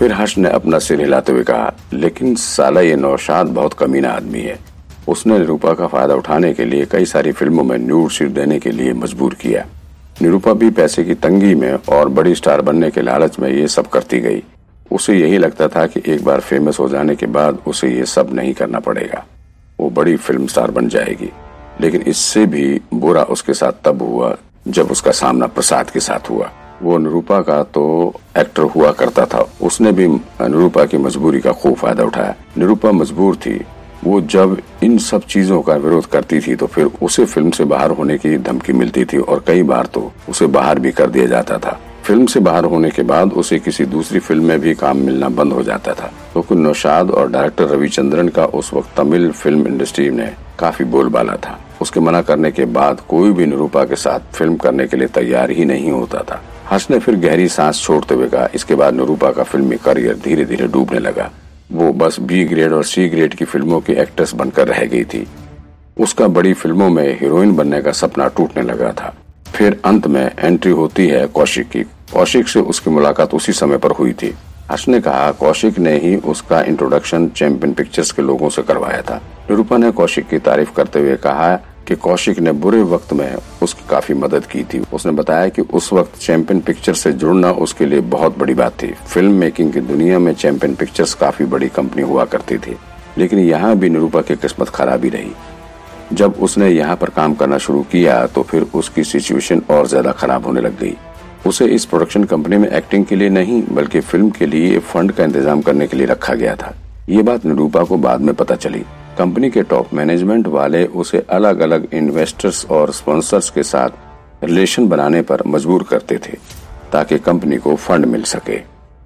फिर हर्ष ने अपना सिर हिलाते हुए कहा, लेकिन साला ये नौशाद बहुत कमीना आदमी है। उसने निरूपा का फ़ायदा उठाने के लिए कई सारी फ़िल्मों में न्यूड सीट देने के लिए मजबूर किया। निरूपा भी पैसे की तंगी में और बड़ी स्टार बनने के लालच में ये सब करती गई। उसे यही लगता था कि एक बार फ़ेमस हो जाने के बाद उसे ये सब नहीं करना पड़ेगा। वो बड़ी फ़िल्म स्टार बन जाएगी। लेकिन इससे भी बुरा उसके साथ तब हुआ, जब उसका सामना प्रसाद के साथ हुआ। वो अनुरूपा का तो एक्टर हुआ करता था। उसने भी अनुरूपा की मजबूरी का खूब फ़ायदा उठाया। निरूपा मजबूर थी। वो जब इन सब चीज़ों का विरोध करती थी तो फिर उसे फ़िल्म से बाहर होने की धमकी मिलती थी और कई बार तो उसे बाहर भी कर दिया जाता था। फ़िल्म से बाहर होने के बाद उसे किसी दूसरी फ़िल्म में भी काम मिलना बंद हो जाता था। तो नौशाद और डायरेक्टर रविचंद्रन का उस वक्त तमिल फ़िल्म इंडस्ट्री ने काफ़ी बोलबाला था। उसके मना करने के बाद कोई भी निरूपा के साथ फ़िल्म करने के लिए तैयार ही नहीं होता था। हर्ष ने फिर गहरी सांस छोड़ते हुए कहा। इसके बाद निरूपा का फिल्मी करियर धीरे धीरे डूबने लगा। वो बस बी ग्रेड और सी ग्रेड की फ़िल्मों की एक्ट्रेस बनकर रह गई थी। उसका बड़ी फ़िल्मों में हीरोइन बनने का सपना टूटने लगा था। फिर अंत में एंट्री होती है कौशिक की। कौशिक से उसकी मुलाकात उसी समय पर हुई थी। हर्ष ने कहा, कौशिक ने ही उसका इंट्रोडक्शन चैंपियन पिक्चर्स के लोगों से करवाया था। निरूपा ने कौशिक की तारीफ़ करते हुए कहा कि कौशिक ने बुरे वक्त में उसकी काफ़ी मदद की थी। उसने बताया कि उस वक्त चैंपियन पिक्चर से जुड़ना उसके लिए बहुत बड़ी बात थी। फ़िल्म मेकिंग की दुनिया में चैंपियन पिक्चर्स काफ़ी बड़ी कंपनी हुआ करती थी। लेकिन यहाँ भी निरूपा की किस्मत खराब ही रही। जब उसने यहाँ पर काम करना शुरू किया तो फिर उसकी सिचुएशन और ज़्यादा खराब होने लग गई। उसे इस प्रोडक्शन कंपनी में एक्टिंग के लिए नहीं, बल्कि फ़िल्म के लिए फंड का इंतज़ाम करने के लिए रखा गया था। ये बात निरूपा को बाद में पता चली। कंपनी के टॉप मैनेजमेंट वाले उसे अलग अलग इन्वेस्टर्स और स्पॉन्सर्स के साथ रिलेशन बनाने पर मजबूर करते थे, ताकि कंपनी को फंड मिल सके।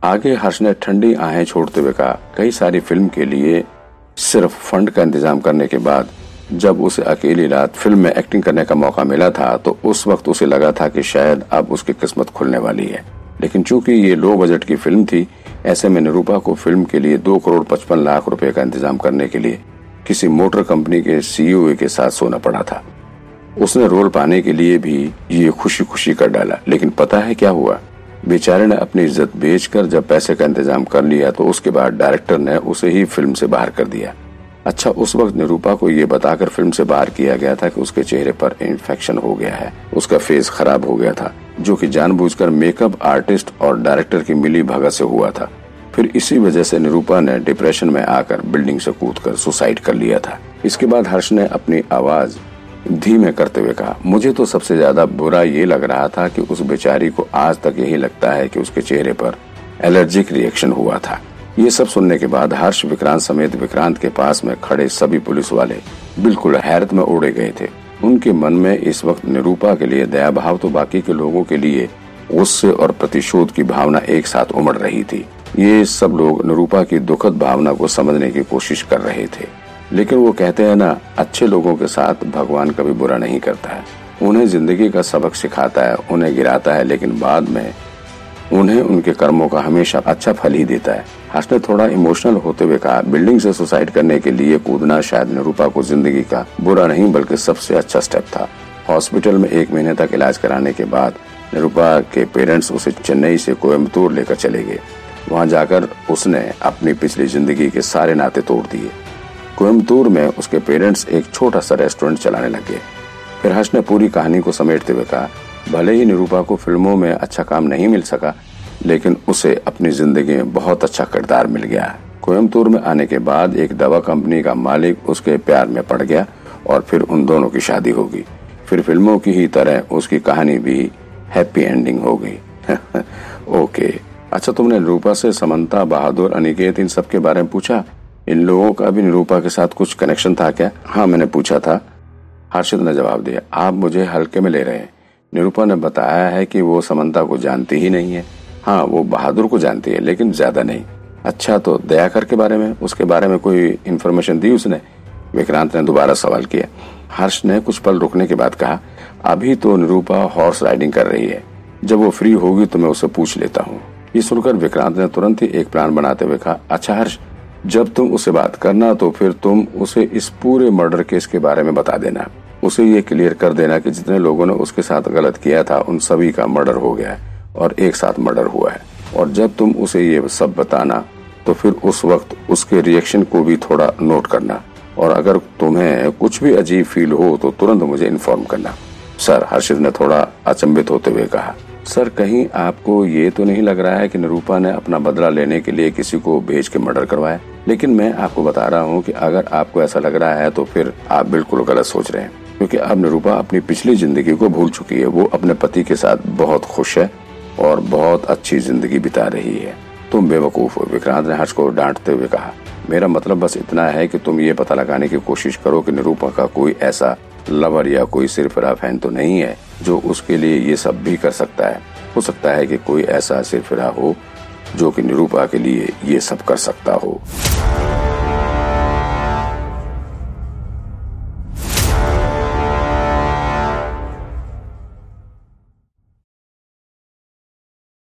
आगे हर्ष ने ठंडी आहें छोड़ते हुए कहा, कई सारी फ़िल्म के लिए सिर्फ़ फंड का इंतज़ाम करने के बाद जब उसे अकेली रात फ़िल्म में एक्टिंग करने का मौका मिला था तो उस वक्त उसे लगा था कि शायद अब उसकी किस्मत खुलने वाली है। लेकिन चूँकि ये लो बजट की फ़िल्म थी ऐसे में निरूपा को फ़िल्म के लिए दो करोड़ पचपन लाख रुपए का इंतज़ाम करने के लिए किसी मोटर कंपनी के सीईओ के साथ सोना पड़ा था। उसने रोल पाने के लिए भी ये खुशी खुशी कर डाला, लेकिन पता है क्या हुआ? बेचारे ने अपनी इज़्ज़त बेचकर जब पैसे का इंतज़ाम कर लिया तो उसके बाद डायरेक्टर ने उसे ही फ़िल्म से बाहर कर दिया। अच्छा उस वक्त निरूपा को ये बताकर फ़िल्म से बाहर किया गया था कि उसके चेहरे पर इन्फेक्शन हो गया है, उसका फेस खराब हो गया था। जो कि जानबूझकर मेकअप आर्टिस्ट और डायरेक्टर की मिली भगत से हुआ था। फिर इसी वजह से निरूपा ने डिप्रेशन में आकर बिल्डिंग से कूदकर सुसाइड कर लिया था। इसके बाद हर्ष ने अपनी आवाज़ धीमे करते हुए कहा, मुझे तो सबसे ज़्यादा बुरा ये लग रहा था कि उस बेचारी को आज तक यही लगता है कि उसके चेहरे पर एलर्जिक रिएक्शन हुआ था। ये सब सुनने के बाद हर्ष विक्रांत समेत विक्रांत के पास में खड़े सभी पुलिस वाले बिल्कुल हैरत में उड़े गए थे। उनके मन में इस वक्त निरूपा के लिए दया भाव तो बाकी के लोगों के लिए गुस्से और प्रतिशोध की भावना एक साथ उमड़ रही थी। ये सब लोग निरूपा की दुखद भावना को समझने की कोशिश कर रहे थे। लेकिन वो कहते हैं ना, अच्छे लोगों के साथ भगवान कभी बुरा नहीं करता है। उन्हें ज़िंदगी का सबक सिखाता है, उन्हें गिराता है, लेकिन बाद में उन्हें उनके कर्मों का हमेशा अच्छा फल ही देता है। हर्ष ने थोड़ा इमोशनल होते हुए कहा बिल्डिंग से सुसाइड करने के लिए कूदना शायद निरूपा को ज़िंदगी का बुरा नहीं, बल्कि सबसे अच्छा स्टेप था। हॉस्पिटल में एक महीने तक इलाज कराने के बाद निरूपा के पेरेंट्स उसे चेन्नई से कोयम्बतूर लेकर चले गए। वहाँ जाकर उसने अपनी पिछली ज़िंदगी के सारे नाते तोड़ दिए। कोयम्बतूर में उसके पेरेंट्स एक छोटा सा रेस्टोरेंट चलाने लगे। फिर हर्ष ने पूरी कहानी को समेटते हुए कहा भले ही निरूपा को फ़िल्मों में अच्छा काम नहीं मिल सका, लेकिन उसे अपनी ज़िंदगी में बहुत अच्छा किरदार मिल गया। कोयम्बतूर में आने के बाद एक दवा कंपनी का मालिक उसके प्यार में पड़ गया और फिर उन दोनों की शादी होगी। फिर फ़िल्मों की ही तरह उसकी कहानी भी हैप्पी एंडिंग हो गई। ओके अच्छा तुमने निरूपा से समंता, बहादुर, अनिकेत इन सब के बारे में पूछा? इन लोगों का भी निरूपा के साथ कुछ कनेक्शन था क्या? हाँ मैंने पूछा था। हर्षद ने जवाब दिया, आप मुझे हल्के में ले रहे हैं। निरूपा ने बताया है कि वो समंता को जानती ही नहीं है। हाँ वो बहादुर को जानती है, लेकिन ज़्यादा नहीं। अच्छा तो दयाकर के बारे में, उसके बारे में कोई इन्फॉर्मेशन दी उसने? विक्रांत ने दोबारा सवाल किया। हर्ष ने कुछ पल रुकने के बाद कहा, अभी तो निरूपा हॉर्स राइडिंग कर रही है। जब वो फ्री होगी तो मैं उसे पूछ लेता हूँ। ये सुनकर विक्रांत ने तुरंत ही एक प्लान बनाते हुए कहा अच्छा हर्ष, जब तुम उसे बात करना तो फिर तुम उसे इस पूरे मर्डर केस के बारे में बता देना। उसे ये क्लियर कर देना कि जितने लोगों ने उसके साथ गलत किया था, उन सभी का मर्डर हो गया है और एक साथ मर्डर हुआ है। और जब तुम उसे ये सब बताना तो फिर उस वक्त उसके रिएक्शन को भी थोड़ा नोट करना। और अगर तुम्हें कुछ भी अजीब फील हो तो तुरंत मुझे इन्फॉर्म करना। सर, हर्षित ने थोड़ा अचंभित होते हुए कहा, सर, कहीं आपको ये तो नहीं लग रहा है कि निरूपा ने अपना बदला लेने के लिए किसी को भेज के मर्डर करवाया? लेकिन मैं आपको बता रहा हूँ कि अगर आपको ऐसा लग रहा है तो फिर आप बिल्कुल गलत सोच रहे हैं। क्योंकि अब निरूपा अपनी पिछली ज़िंदगी को भूल चुकी है। वो अपने पति के साथ बहुत खुश है और बहुत अच्छी ज़िंदगी बिता रही है। तुम बेवकूफ़ विक्रांत ने हर्ष को डांटते हुए कहा, मेरा मतलब बस इतना है कि तुम ये पता लगाने की कोशिश करो कि निरूपा का कोई ऐसा लवर या कोई सिरफिरा फ़ैन तो नहीं है जो उसके लिए ये सब भी कर सकता है। हो सकता है कि कोई ऐसा सिरफिरा हो जो कि निरूपा के लिए ये सब कर सकता हो।